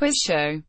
quiz show.